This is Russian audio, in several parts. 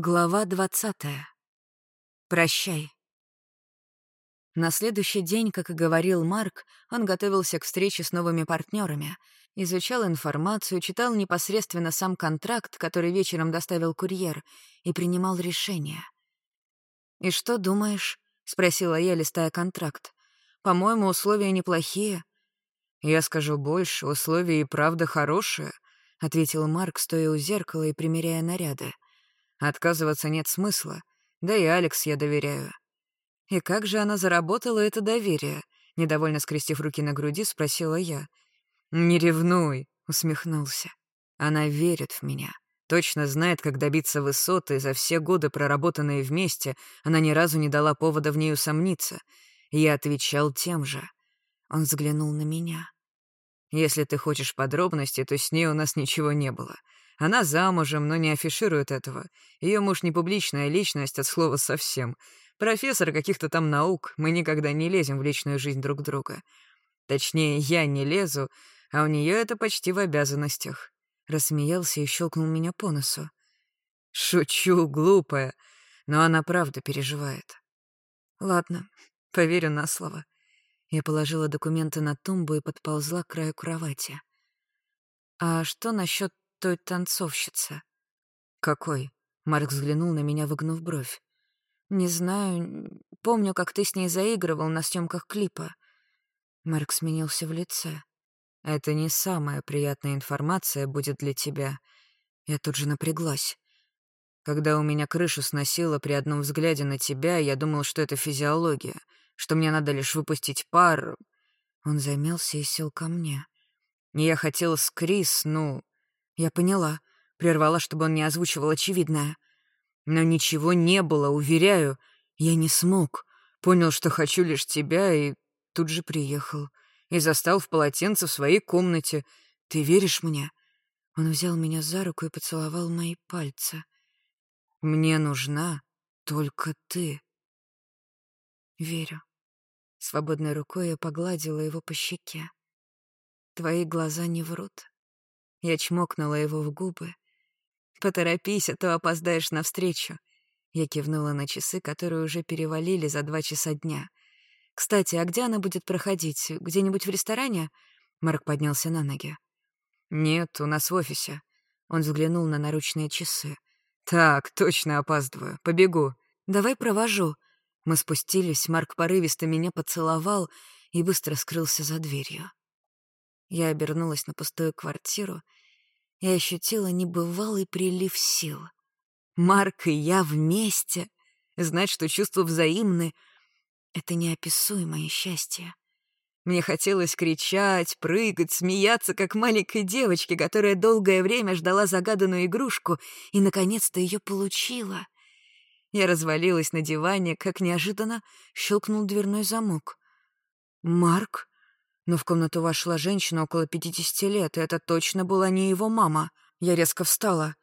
Глава двадцатая. Прощай. На следующий день, как и говорил Марк, он готовился к встрече с новыми партнерами, изучал информацию, читал непосредственно сам контракт, который вечером доставил курьер, и принимал решение. «И что думаешь?» — спросила я, листая контракт. «По-моему, условия неплохие». «Я скажу больше, условия и правда хорошие», — ответил Марк, стоя у зеркала и примеряя наряды. Отказываться нет смысла. Да и Алекс я доверяю. И как же она заработала это доверие? Недовольно скрестив руки на груди, спросила я. «Не ревнуй», — усмехнулся. «Она верит в меня. Точно знает, как добиться высоты, за все годы, проработанные вместе, она ни разу не дала повода в ней усомниться. Я отвечал тем же. Он взглянул на меня. «Если ты хочешь подробностей, то с ней у нас ничего не было. Она замужем, но не афиширует этого. Ее муж не публичная личность, от слова совсем. Профессор каких-то там наук, мы никогда не лезем в личную жизнь друг друга. Точнее, я не лезу, а у нее это почти в обязанностях. Рассмеялся и щелкнул меня по носу. Шучу, глупая, но она правда переживает. Ладно, поверю на слово. Я положила документы на тумбу и подползла к краю кровати. А что насчет той танцовщицы. «Какой?» — Марк взглянул на меня, выгнув бровь. «Не знаю. Помню, как ты с ней заигрывал на съемках клипа». Марк сменился в лице. «Это не самая приятная информация будет для тебя». Я тут же напряглась. Когда у меня крышу сносило при одном взгляде на тебя, я думал, что это физиология, что мне надо лишь выпустить пар. Он замялся и сел ко мне. Я хотел с Крис, ну, я поняла. Прервала, чтобы он не озвучивал очевидное. Но ничего не было, уверяю. Я не смог. Понял, что хочу лишь тебя, и тут же приехал. И застал в полотенце в своей комнате. Ты веришь мне? Он взял меня за руку и поцеловал мои пальцы. Мне нужна только ты. Верю. Свободной рукой я погладила его по щеке. Твои глаза не врут. Я чмокнула его в губы. «Поторопись, а то опоздаешь навстречу». Я кивнула на часы, которые уже перевалили за два часа дня. «Кстати, а где она будет проходить? Где-нибудь в ресторане?» Марк поднялся на ноги. «Нет, у нас в офисе». Он взглянул на наручные часы. «Так, точно опаздываю. Побегу». «Давай провожу». Мы спустились, Марк порывисто меня поцеловал и быстро скрылся за дверью. Я обернулась на пустую квартиру и ощутила небывалый прилив сил. Марк и я вместе. Знать, что чувства взаимны — это неописуемое счастье. Мне хотелось кричать, прыгать, смеяться, как маленькой девочке, которая долгое время ждала загаданную игрушку и, наконец-то, ее получила. Я развалилась на диване, как неожиданно щелкнул дверной замок. «Марк?» Но в комнату вошла женщина около 50 лет, и это точно была не его мама. Я резко встала.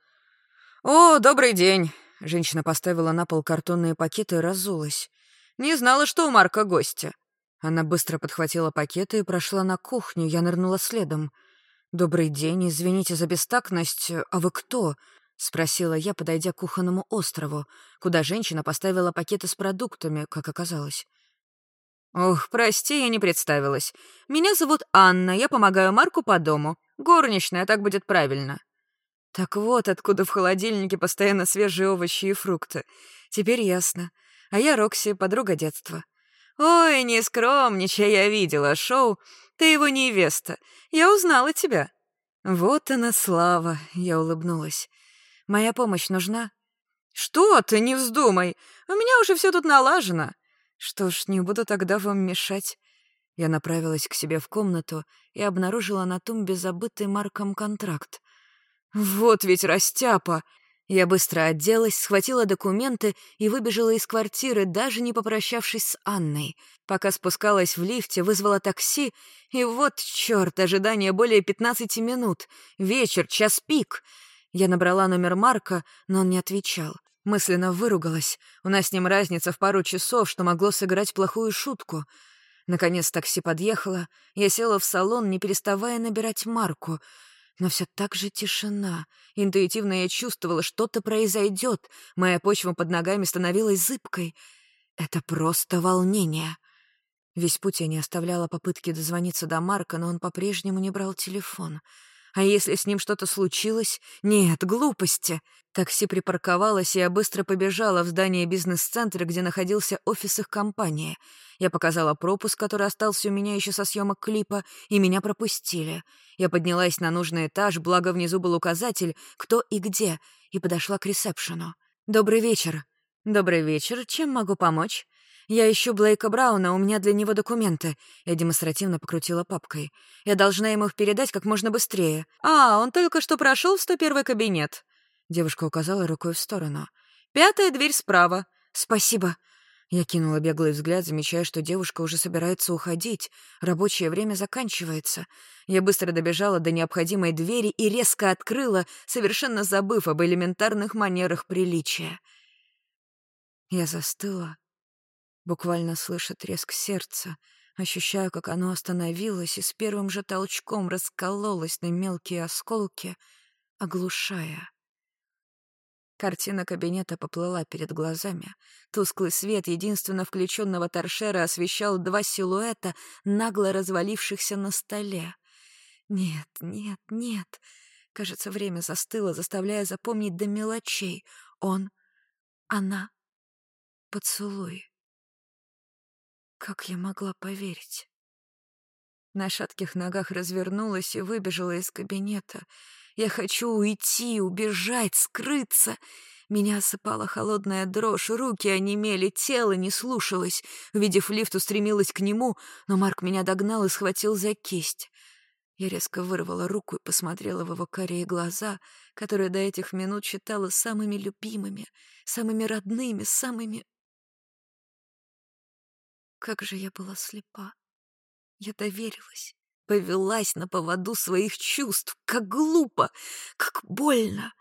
«О, добрый день!» Женщина поставила на пол картонные пакеты и разулась. «Не знала, что у Марка гости». Она быстро подхватила пакеты и прошла на кухню. Я нырнула следом. «Добрый день, извините за бестактность. А вы кто?» — спросила я, подойдя к кухонному острову, куда женщина поставила пакеты с продуктами, как оказалось. «Ох, прости, я не представилась. Меня зовут Анна, я помогаю Марку по дому. Горничная, так будет правильно». Так вот, откуда в холодильнике постоянно свежие овощи и фрукты. Теперь ясно. А я Рокси, подруга детства. «Ой, не скромничай, я видела шоу. Ты его невеста. Я узнала тебя». «Вот она слава», — я улыбнулась. «Моя помощь нужна?» «Что ты, не вздумай. У меня уже все тут налажено. Что ж, не буду тогда вам мешать. Я направилась к себе в комнату и обнаружила на тумбе забытый Марком контракт. Вот ведь растяпа! Я быстро оделась, схватила документы и выбежала из квартиры, даже не попрощавшись с Анной. Пока спускалась в лифте, вызвала такси, и вот, черт, ожидание более 15 минут. Вечер, час пик. Я набрала номер Марка, но он не отвечал. Мысленно выругалась. У нас с ним разница в пару часов, что могло сыграть плохую шутку. Наконец такси подъехало. Я села в салон, не переставая набирать Марку. Но все так же тишина. Интуитивно я чувствовала, что-то произойдет. Моя почва под ногами становилась зыбкой. Это просто волнение. Весь путь я не оставляла попытки дозвониться до Марка, но он по-прежнему не брал телефон. А если с ним что-то случилось? Нет, глупости. Такси припарковалось, и я быстро побежала в здание бизнес-центра, где находился офис их компании. Я показала пропуск, который остался у меня еще со съемок клипа, и меня пропустили. Я поднялась на нужный этаж, благо внизу был указатель «Кто и где», и подошла к ресепшену. «Добрый вечер». «Добрый вечер. Чем могу помочь?» «Я ищу Блейка Брауна, у меня для него документы». Я демонстративно покрутила папкой. «Я должна ему их передать как можно быстрее». «А, он только что прошел в 101 кабинет». Девушка указала рукой в сторону. «Пятая дверь справа. Спасибо». Я кинула беглый взгляд, замечая, что девушка уже собирается уходить. Рабочее время заканчивается. Я быстро добежала до необходимой двери и резко открыла, совершенно забыв об элементарных манерах приличия. Я застыла, буквально слыша треск сердца, ощущая, как оно остановилось и с первым же толчком раскололось на мелкие осколки, оглушая. Картина кабинета поплыла перед глазами. Тусклый свет единственно включенного торшера освещал два силуэта, нагло развалившихся на столе. Нет, нет, нет. Кажется, время застыло, заставляя запомнить до мелочей. Он, она, поцелуй. Как я могла поверить? На шатких ногах развернулась и выбежала из кабинета — я хочу уйти, убежать, скрыться. Меня осыпала холодная дрожь, руки онемели, тело не слушалось. Увидев лифт, устремилась к нему, но Марк меня догнал и схватил за кисть. Я резко вырвала руку и посмотрела в его карие глаза, которые до этих минут считала самыми любимыми, самыми родными, самыми... Как же я была слепа. Я доверилась повелась на поводу своих чувств. Как глупо, как больно.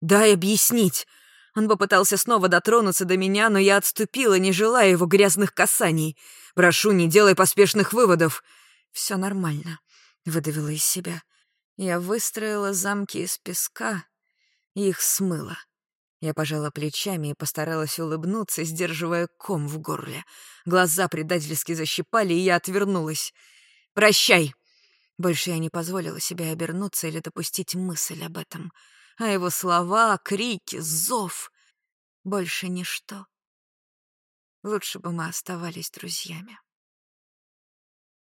«Дай объяснить!» Он попытался снова дотронуться до меня, но я отступила, не желая его грязных касаний. «Прошу, не делай поспешных выводов!» «Все нормально», — выдавила из себя. Я выстроила замки из песка и их смыла. Я пожала плечами и постаралась улыбнуться, сдерживая ком в горле. Глаза предательски защипали, и я отвернулась. Прощай!» Больше я не позволила себе обернуться или допустить мысль об этом. А его слова, крики, зов — больше ничто. Лучше бы мы оставались друзьями.